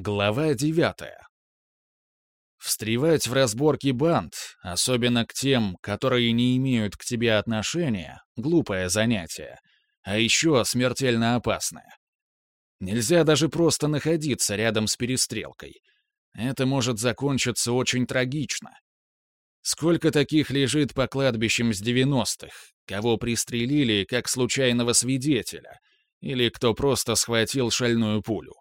Глава девятая. Встревать в разборки банд, особенно к тем, которые не имеют к тебе отношения, глупое занятие, а еще смертельно опасное. Нельзя даже просто находиться рядом с перестрелкой. Это может закончиться очень трагично. Сколько таких лежит по кладбищам с 90-х, кого пристрелили как случайного свидетеля, или кто просто схватил шальную пулю.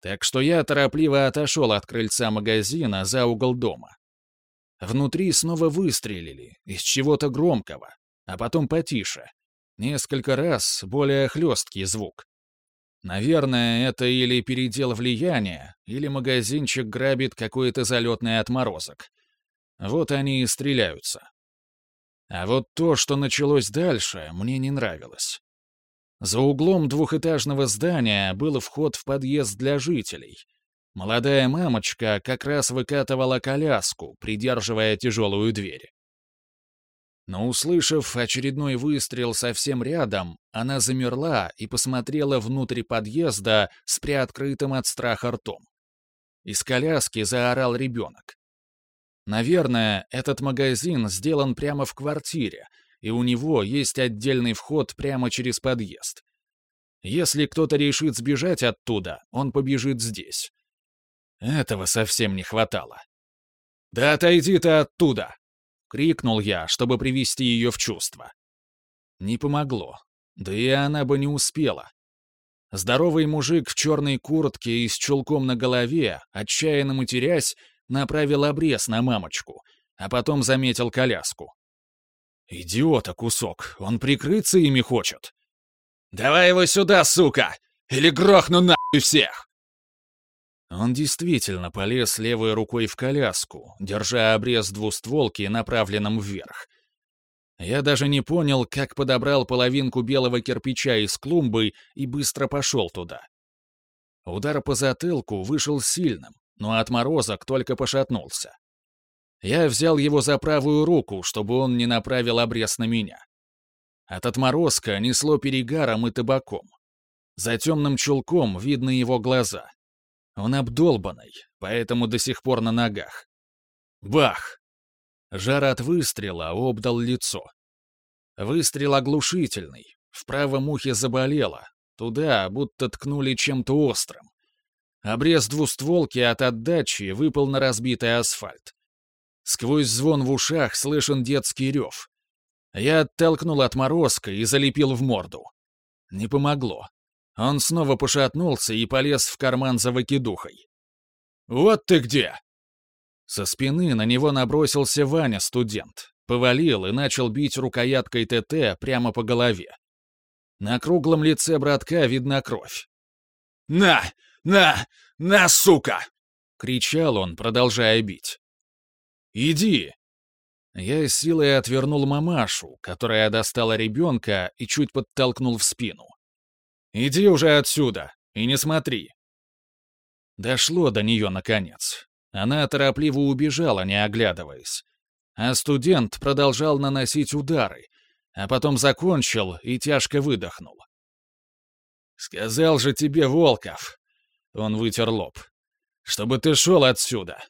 Так что я торопливо отошел от крыльца магазина за угол дома. Внутри снова выстрелили, из чего-то громкого, а потом потише. Несколько раз более хлесткий звук. Наверное, это или передел влияния, или магазинчик грабит какой-то залетный отморозок. Вот они и стреляются. А вот то, что началось дальше, мне не нравилось. За углом двухэтажного здания был вход в подъезд для жителей. Молодая мамочка как раз выкатывала коляску, придерживая тяжелую дверь. Но услышав очередной выстрел совсем рядом, она замерла и посмотрела внутрь подъезда с приоткрытым от страха ртом. Из коляски заорал ребенок. Наверное, этот магазин сделан прямо в квартире, и у него есть отдельный вход прямо через подъезд. Если кто-то решит сбежать оттуда, он побежит здесь. Этого совсем не хватало. «Да отойди ты оттуда!» — крикнул я, чтобы привести ее в чувство. Не помогло. Да и она бы не успела. Здоровый мужик в черной куртке и с чулком на голове, отчаянно матерясь, направил обрез на мамочку, а потом заметил коляску. «Идиота кусок, он прикрыться ими хочет». «Давай его сюда, сука! Или грохну нахуй всех!» Он действительно полез левой рукой в коляску, держа обрез двустволки, направленным вверх. Я даже не понял, как подобрал половинку белого кирпича из клумбы и быстро пошел туда. Удар по затылку вышел сильным, но отморозок только пошатнулся. Я взял его за правую руку, чтобы он не направил обрез на меня. От отморозка несло перегаром и табаком. За темным чулком видны его глаза. Он обдолбанный, поэтому до сих пор на ногах. Бах! Жар от выстрела обдал лицо. Выстрел оглушительный. В правом ухе заболело. Туда будто ткнули чем-то острым. Обрез двустволки от отдачи выпал на разбитый асфальт. Сквозь звон в ушах слышен детский рев. Я оттолкнул отморозка и залепил в морду. Не помогло. Он снова пошатнулся и полез в карман за выкидухой. «Вот ты где!» Со спины на него набросился Ваня, студент. Повалил и начал бить рукояткой ТТ прямо по голове. На круглом лице братка видна кровь. «На! На! На, сука!» — кричал он, продолжая бить. «Иди!» Я силой отвернул мамашу, которая достала ребенка и чуть подтолкнул в спину. «Иди уже отсюда и не смотри!» Дошло до нее наконец. Она торопливо убежала, не оглядываясь. А студент продолжал наносить удары, а потом закончил и тяжко выдохнул. «Сказал же тебе, Волков!» Он вытер лоб. «Чтобы ты шел отсюда,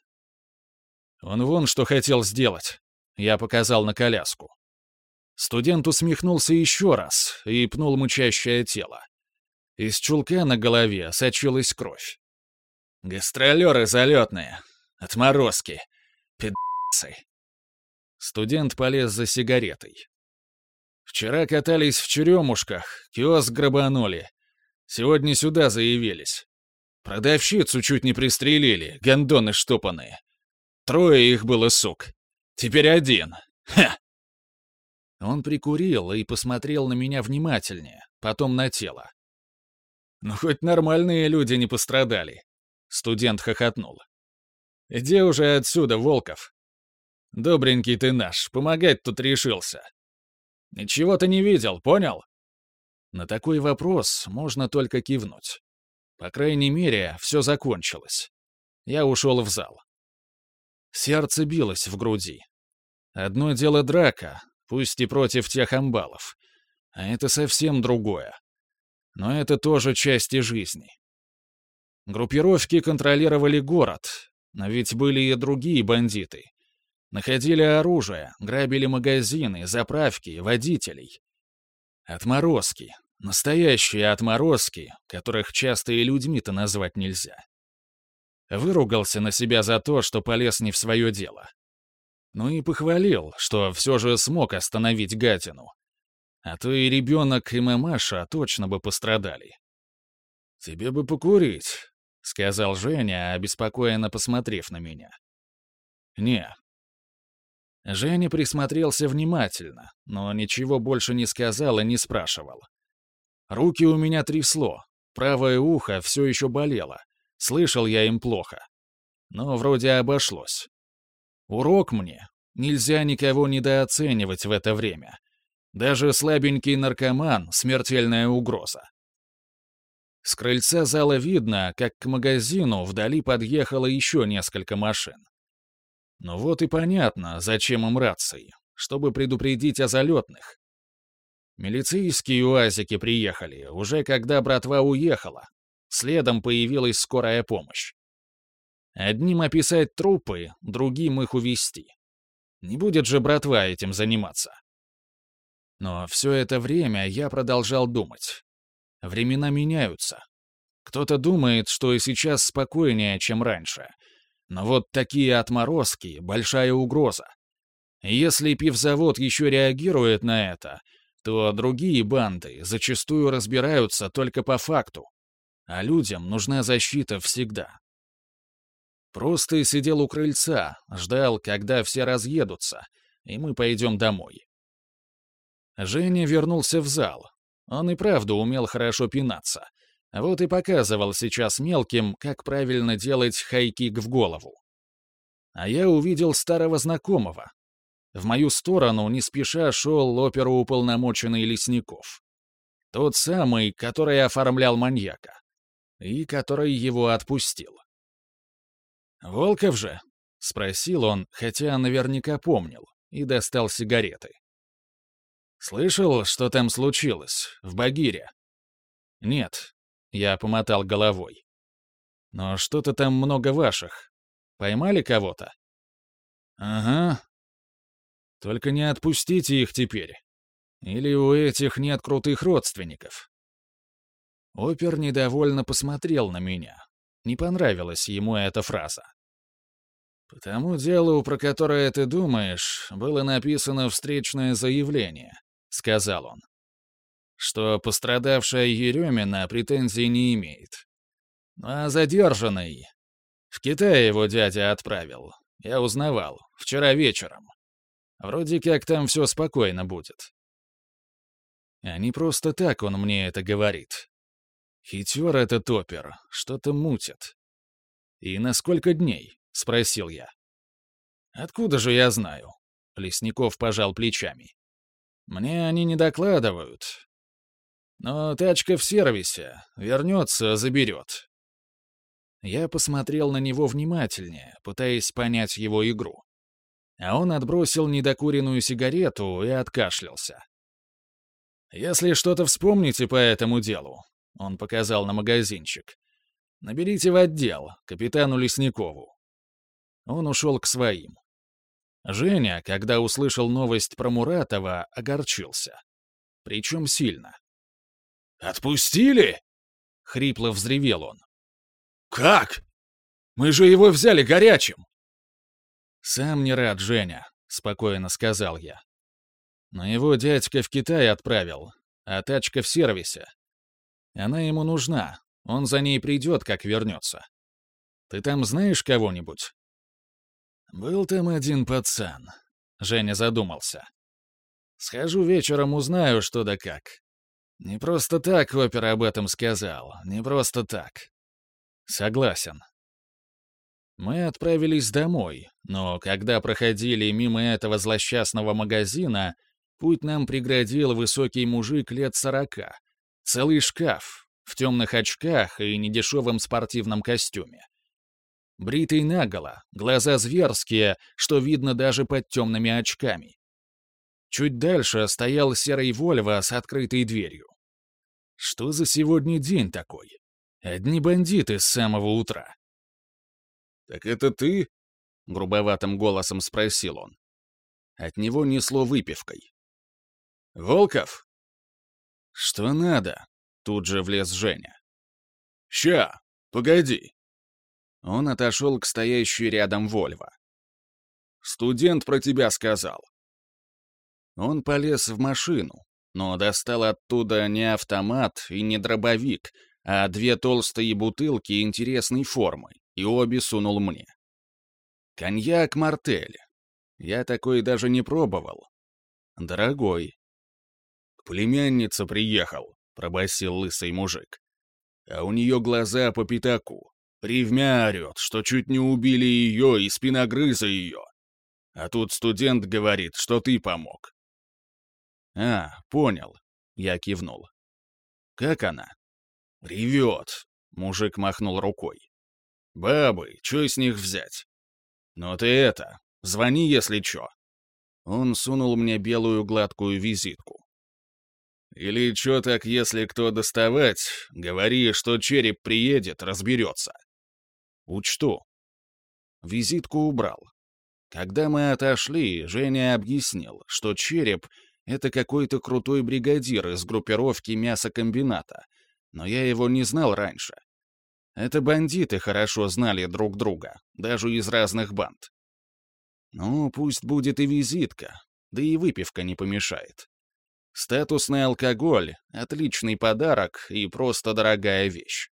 он вон что хотел сделать. Я показал на коляску. Студент усмехнулся еще раз и пнул мучащее тело. Из чулка на голове сочилась кровь. «Гастролеры залетные. Отморозки. Пидцы». Студент полез за сигаретой. «Вчера катались в черемушках, киоск грабанули. Сегодня сюда заявились. Продавщицу чуть не пристрелили, гондоны штопанные. Трое их было, сук. Теперь один. Ха!» Он прикурил и посмотрел на меня внимательнее, потом на тело. «Ну, хоть нормальные люди не пострадали», — студент хохотнул. «Иди уже отсюда, Волков. Добренький ты наш, помогать тут решился. Ничего ты не видел, понял?» На такой вопрос можно только кивнуть. По крайней мере, все закончилось. Я ушел в зал. Сердце билось в груди. Одно дело драка, пусть и против тех амбалов. А это совсем другое. Но это тоже части жизни. Группировки контролировали город, но ведь были и другие бандиты. Находили оружие, грабили магазины, заправки, водителей. Отморозки. Настоящие отморозки, которых часто и людьми-то назвать нельзя. Выругался на себя за то, что полез не в свое дело. Ну и похвалил, что все же смог остановить гадину. А то и ребенок, и мамаша точно бы пострадали. «Тебе бы покурить», — сказал Женя, обеспокоенно посмотрев на меня. «Не». Женя присмотрелся внимательно, но ничего больше не сказал и не спрашивал. Руки у меня трясло, правое ухо все еще болело, слышал я им плохо. Но вроде обошлось. Урок мне. Нельзя никого недооценивать в это время. Даже слабенький наркоман — смертельная угроза. С крыльца зала видно, как к магазину вдали подъехало еще несколько машин. Ну вот и понятно, зачем им рации, чтобы предупредить о залетных. Милицейские уазики приехали, уже когда братва уехала. Следом появилась скорая помощь. Одним описать трупы, другим их увести. Не будет же братва этим заниматься. Но все это время я продолжал думать. Времена меняются. Кто-то думает, что и сейчас спокойнее, чем раньше. Но вот такие отморозки — большая угроза. Если пивзавод еще реагирует на это, то другие банды зачастую разбираются только по факту. А людям нужна защита всегда. Просто сидел у крыльца, ждал, когда все разъедутся, и мы пойдем домой. Женя вернулся в зал. Он и правда умел хорошо пинаться. Вот и показывал сейчас мелким, как правильно делать хайкик в голову. А я увидел старого знакомого. В мою сторону не спеша шел оперуполномоченный Лесников. Тот самый, который оформлял маньяка. И который его отпустил. «Волков же?» — спросил он, хотя наверняка помнил, и достал сигареты. «Слышал, что там случилось, в Багире?» «Нет», — я помотал головой. «Но что-то там много ваших. Поймали кого-то?» «Ага. Только не отпустите их теперь. Или у этих нет крутых родственников?» Опер недовольно посмотрел на меня, не понравилась ему эта фраза. «По тому делу, про которое ты думаешь, было написано встречное заявление», — сказал он. «Что пострадавшая Еремина претензий не имеет. А задержанный... В Китай его дядя отправил. Я узнавал. Вчера вечером. Вроде как там все спокойно будет». А не просто так он мне это говорит. Хитер этот опер, что-то мутит. И на сколько дней? — спросил я. «Откуда же я знаю?» — Лесников пожал плечами. «Мне они не докладывают. Но тачка в сервисе. Вернется, заберет». Я посмотрел на него внимательнее, пытаясь понять его игру. А он отбросил недокуренную сигарету и откашлялся. «Если что-то вспомните по этому делу», — он показал на магазинчик, — «наберите в отдел, капитану Лесникову. Он ушел к своим. Женя, когда услышал новость про Муратова, огорчился. Причем сильно. «Отпустили?» — хрипло взревел он. «Как? Мы же его взяли горячим!» «Сам не рад, Женя», — спокойно сказал я. «Но его дядька в Китай отправил, а тачка в сервисе. Она ему нужна, он за ней придет, как вернется. Ты там знаешь кого-нибудь?» «Был там один пацан», — Женя задумался. «Схожу вечером, узнаю, что да как. Не просто так опер об этом сказал, не просто так». «Согласен». Мы отправились домой, но когда проходили мимо этого злосчастного магазина, путь нам преградил высокий мужик лет сорока. Целый шкаф, в темных очках и недешевом спортивном костюме. Бритый наголо, глаза зверские, что видно даже под темными очками. Чуть дальше стоял серый Вольво с открытой дверью. Что за сегодня день такой? Одни бандиты с самого утра. «Так это ты?» — грубоватым голосом спросил он. От него несло выпивкой. «Волков?» «Что надо?» — тут же влез Женя. «Ща, погоди». Он отошел к стоящей рядом Вольво. «Студент про тебя сказал». Он полез в машину, но достал оттуда не автомат и не дробовик, а две толстые бутылки интересной формы, и обе сунул мне. Коньяк «Мартель». Я такой даже не пробовал. Дорогой. «К племяннице приехал», — пробасил лысый мужик. «А у нее глаза по пятаку. Ревмя орет, что чуть не убили ее и спиногрыза ее. А тут студент говорит, что ты помог. «А, понял», — я кивнул. «Как она?» «Ревет», — мужик махнул рукой. «Бабы, что с них взять?» «Ну ты это, звони, если чё». Он сунул мне белую гладкую визитку. «Или чё так, если кто доставать, говори, что череп приедет, разберется». «Учту». Визитку убрал. Когда мы отошли, Женя объяснил, что череп это какой-то крутой бригадир из группировки мясокомбината, но я его не знал раньше. Это бандиты хорошо знали друг друга, даже из разных банд. Ну, пусть будет и визитка, да и выпивка не помешает. Статусный алкоголь — отличный подарок и просто дорогая вещь.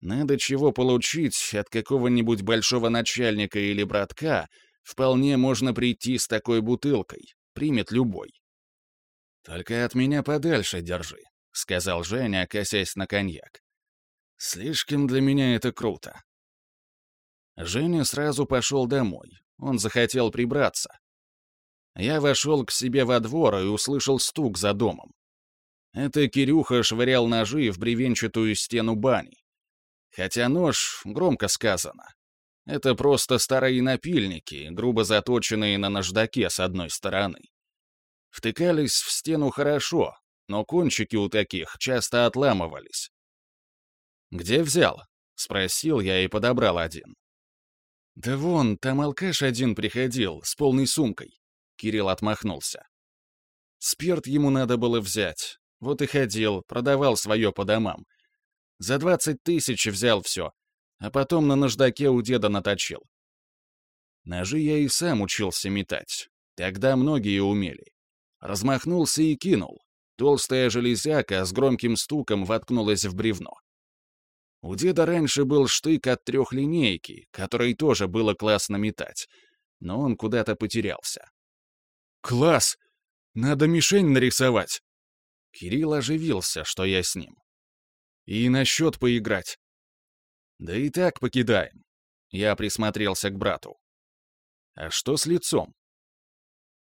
Надо чего получить от какого-нибудь большого начальника или братка, вполне можно прийти с такой бутылкой, примет любой. «Только от меня подальше держи», — сказал Женя, косясь на коньяк. «Слишком для меня это круто». Женя сразу пошел домой. Он захотел прибраться. Я вошел к себе во двор и услышал стук за домом. Это Кирюха швырял ножи в бревенчатую стену бани. Хотя нож, громко сказано. Это просто старые напильники, грубо заточенные на наждаке с одной стороны. Втыкались в стену хорошо, но кончики у таких часто отламывались. «Где взял?» — спросил я и подобрал один. «Да вон, там алкаш один приходил, с полной сумкой», — Кирилл отмахнулся. «Спирт ему надо было взять. Вот и ходил, продавал свое по домам. За двадцать тысяч взял все, а потом на наждаке у деда наточил. Ножи я и сам учился метать. Тогда многие умели. Размахнулся и кинул. Толстая железяка с громким стуком воткнулась в бревно. У деда раньше был штык от трехлинейки, который тоже было классно метать, но он куда-то потерялся. «Класс! Надо мишень нарисовать!» Кирилл оживился, что я с ним. «И на счет поиграть». «Да и так покидаем». Я присмотрелся к брату. «А что с лицом?»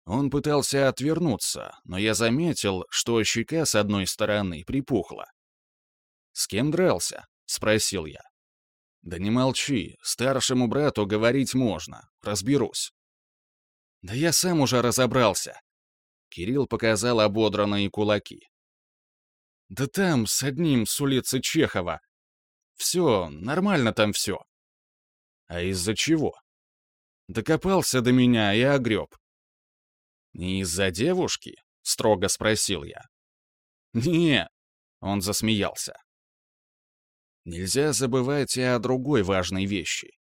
Он пытался отвернуться, но я заметил, что щека с одной стороны припухла. «С кем дрался?» — спросил я. «Да не молчи, старшему брату говорить можно, разберусь». «Да я сам уже разобрался». Кирилл показал ободранные кулаки. «Да там, с одним, с улицы Чехова. Все, нормально там все». «А из-за чего?» «Докопался до меня и огреб. «Не из-за девушки?» — строго спросил я. «Не», — он засмеялся. Нельзя забывать и о другой важной вещи.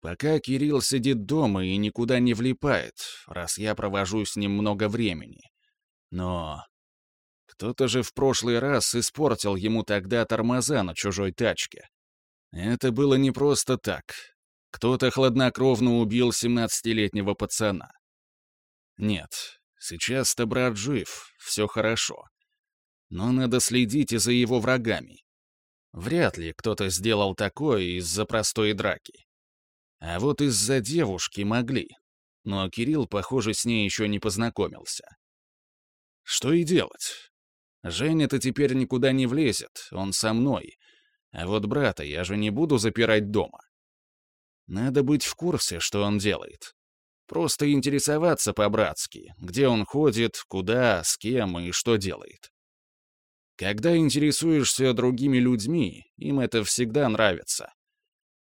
Пока Кирилл сидит дома и никуда не влипает, раз я провожу с ним много времени. Но кто-то же в прошлый раз испортил ему тогда тормоза на чужой тачке. Это было не просто так. Кто-то хладнокровно убил 17-летнего пацана. Нет, сейчас-то брат жив, все хорошо. Но надо следить и за его врагами. Вряд ли кто-то сделал такое из-за простой драки. А вот из-за девушки могли. Но Кирилл, похоже, с ней еще не познакомился. Что и делать? Женя-то теперь никуда не влезет, он со мной. А вот брата я же не буду запирать дома. Надо быть в курсе, что он делает. Просто интересоваться по-братски, где он ходит, куда, с кем и что делает. Когда интересуешься другими людьми, им это всегда нравится.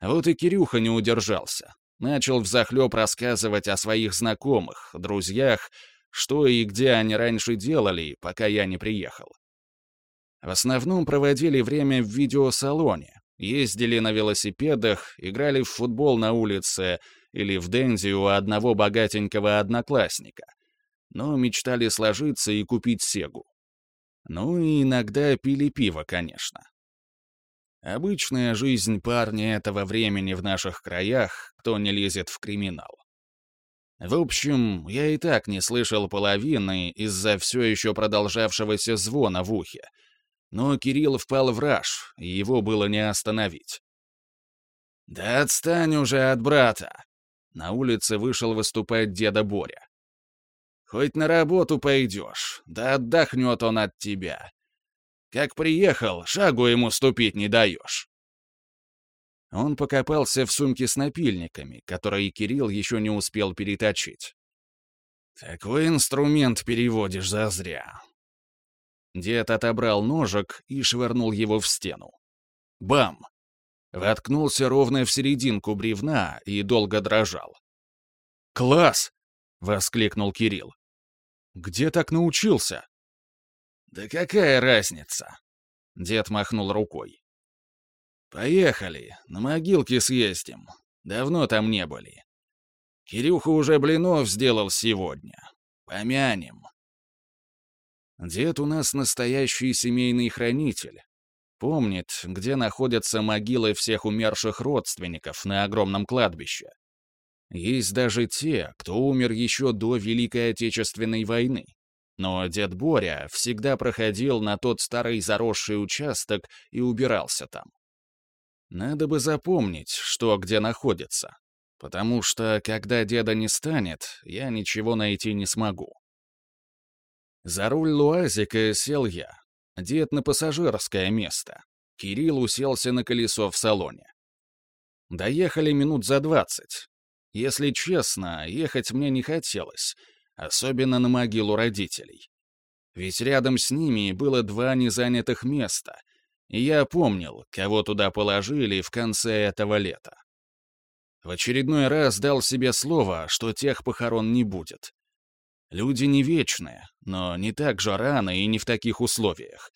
Вот и Кирюха не удержался. Начал взахлеб рассказывать о своих знакомых, друзьях, что и где они раньше делали, пока я не приехал. В основном проводили время в видеосалоне, ездили на велосипедах, играли в футбол на улице или в денди у одного богатенького одноклассника. Но мечтали сложиться и купить Сегу. Ну и иногда пили пиво, конечно. Обычная жизнь парня этого времени в наших краях, кто не лезет в криминал. В общем, я и так не слышал половины из-за все еще продолжавшегося звона в ухе. Но Кирилл впал в раж, и его было не остановить. «Да отстань уже от брата!» На улице вышел выступать деда Боря. «Хоть на работу пойдешь, да отдохнет он от тебя. Как приехал, шагу ему ступить не даешь». Он покопался в сумке с напильниками, которые Кирилл еще не успел переточить. «Такой инструмент переводишь зазря». Дед отобрал ножик и швырнул его в стену. Бам! Воткнулся ровно в серединку бревна и долго дрожал. «Класс!» — воскликнул Кирилл. «Где так научился?» «Да какая разница?» Дед махнул рукой. «Поехали, на могилке съездим. Давно там не были. Кирюха уже блинов сделал сегодня. Помянем». Дед у нас настоящий семейный хранитель. Помнит, где находятся могилы всех умерших родственников на огромном кладбище. Есть даже те, кто умер еще до Великой Отечественной войны. Но дед Боря всегда проходил на тот старый заросший участок и убирался там. Надо бы запомнить, что где находится, потому что, когда деда не станет, я ничего найти не смогу. За руль луазика сел я, дед на пассажирское место. Кирилл уселся на колесо в салоне. Доехали минут за двадцать. Если честно, ехать мне не хотелось — особенно на могилу родителей. Ведь рядом с ними было два незанятых места, и я помнил, кого туда положили в конце этого лета. В очередной раз дал себе слово, что тех похорон не будет. Люди не вечные, но не так же рано и не в таких условиях.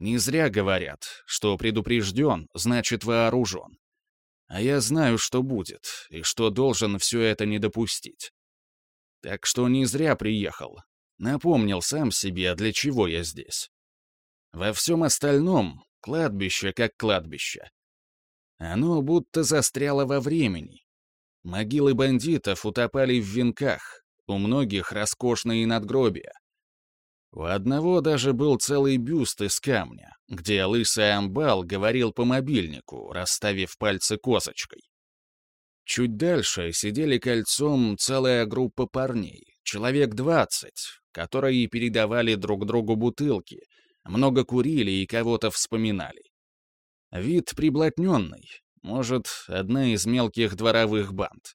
Не зря говорят, что предупрежден, значит вооружен. А я знаю, что будет, и что должен все это не допустить. Так что не зря приехал. Напомнил сам себе, для чего я здесь. Во всем остальном кладбище как кладбище. Оно будто застряло во времени. Могилы бандитов утопали в венках, у многих роскошные надгробия. У одного даже был целый бюст из камня, где лысый амбал говорил по мобильнику, расставив пальцы козочкой. Чуть дальше сидели кольцом целая группа парней, человек двадцать, которые передавали друг другу бутылки, много курили и кого-то вспоминали. Вид приблотненный, может, одна из мелких дворовых банд.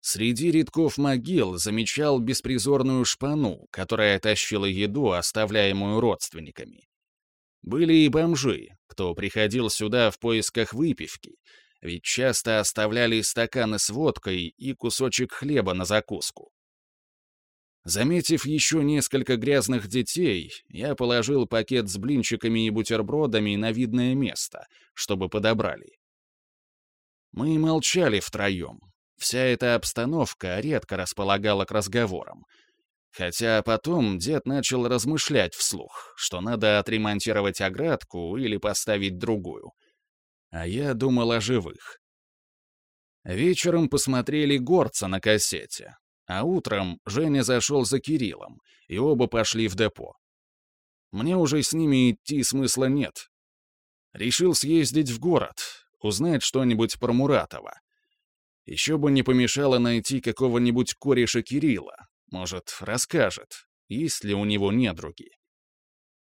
Среди рядков могил замечал беспризорную шпану, которая тащила еду, оставляемую родственниками. Были и бомжи, кто приходил сюда в поисках выпивки, ведь часто оставляли стаканы с водкой и кусочек хлеба на закуску. Заметив еще несколько грязных детей, я положил пакет с блинчиками и бутербродами на видное место, чтобы подобрали. Мы молчали втроем. Вся эта обстановка редко располагала к разговорам. Хотя потом дед начал размышлять вслух, что надо отремонтировать оградку или поставить другую — а я думал о живых. Вечером посмотрели «Горца» на кассете, а утром Женя зашел за Кириллом, и оба пошли в депо. Мне уже с ними идти смысла нет. Решил съездить в город, узнать что-нибудь про Муратова. Еще бы не помешало найти какого-нибудь кореша Кирилла, может, расскажет, есть ли у него недруги.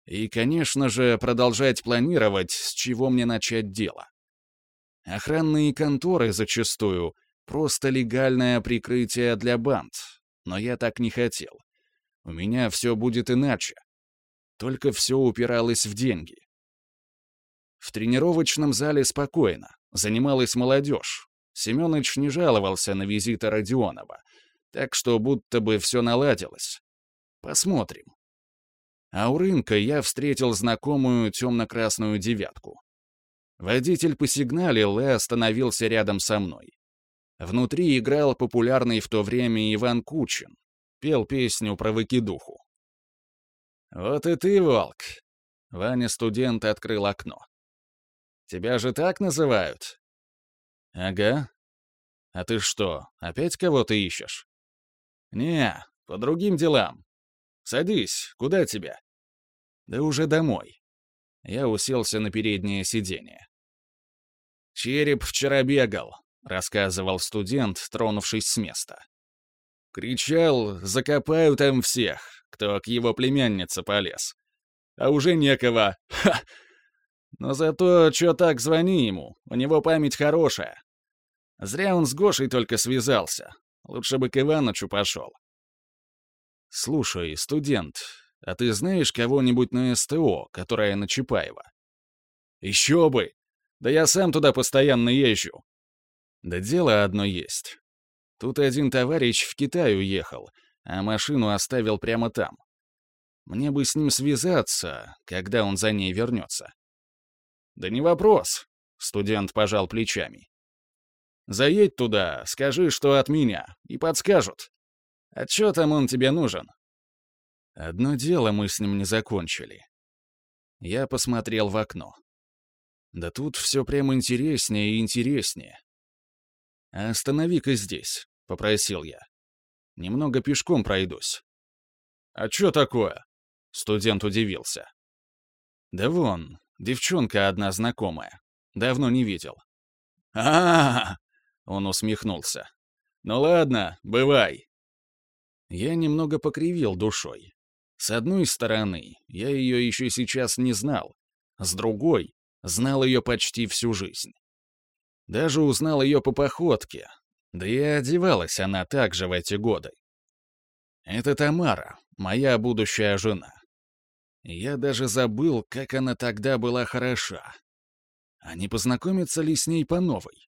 И, конечно же, продолжать планировать, с чего мне начать дело. Охранные конторы зачастую — просто легальное прикрытие для банд. Но я так не хотел. У меня все будет иначе. Только все упиралось в деньги. В тренировочном зале спокойно, занималась молодежь. Семёныч не жаловался на визиты Родионова, так что будто бы все наладилось. Посмотрим. А у рынка я встретил знакомую темно-красную девятку. Водитель посигналил и остановился рядом со мной. Внутри играл популярный в то время Иван Кучин. Пел песню про выкидуху. «Вот и ты, волк!» Ваня-студент открыл окно. «Тебя же так называют?» «Ага. А ты что, опять кого-то ищешь?» «Не, по другим делам. Садись, куда тебя?» «Да уже домой». Я уселся на переднее сиденье. «Череп вчера бегал», — рассказывал студент, тронувшись с места. Кричал, закопаю там всех, кто к его племяннице полез. А уже некого. Ха! Но зато чё так звони ему, у него память хорошая. Зря он с Гошей только связался. Лучше бы к Иванычу пошел. «Слушай, студент, а ты знаешь кого-нибудь на СТО, которая на Чапаева?» «Еще бы! Да я сам туда постоянно езжу!» «Да дело одно есть. Тут один товарищ в Китай уехал, а машину оставил прямо там. Мне бы с ним связаться, когда он за ней вернется». «Да не вопрос», — студент пожал плечами. «Заедь туда, скажи, что от меня, и подскажут. А чё там он тебе нужен?» Одно дело мы с ним не закончили. Я посмотрел в окно. Да тут все прямо интереснее и интереснее. «Останови-ка здесь», — попросил я. «Немного пешком пройдусь». «А чё такое?» — студент удивился. «Да вон, девчонка одна знакомая. Давно не видел». А, -а, -а, -а он усмехнулся. «Ну ладно, бывай». Я немного покривил душой. С одной стороны, я ее еще сейчас не знал. С другой, знал ее почти всю жизнь. Даже узнал ее по походке. Да и одевалась она также в эти годы. Это Тамара, моя будущая жена. Я даже забыл, как она тогда была хороша. А не познакомиться ли с ней по новой?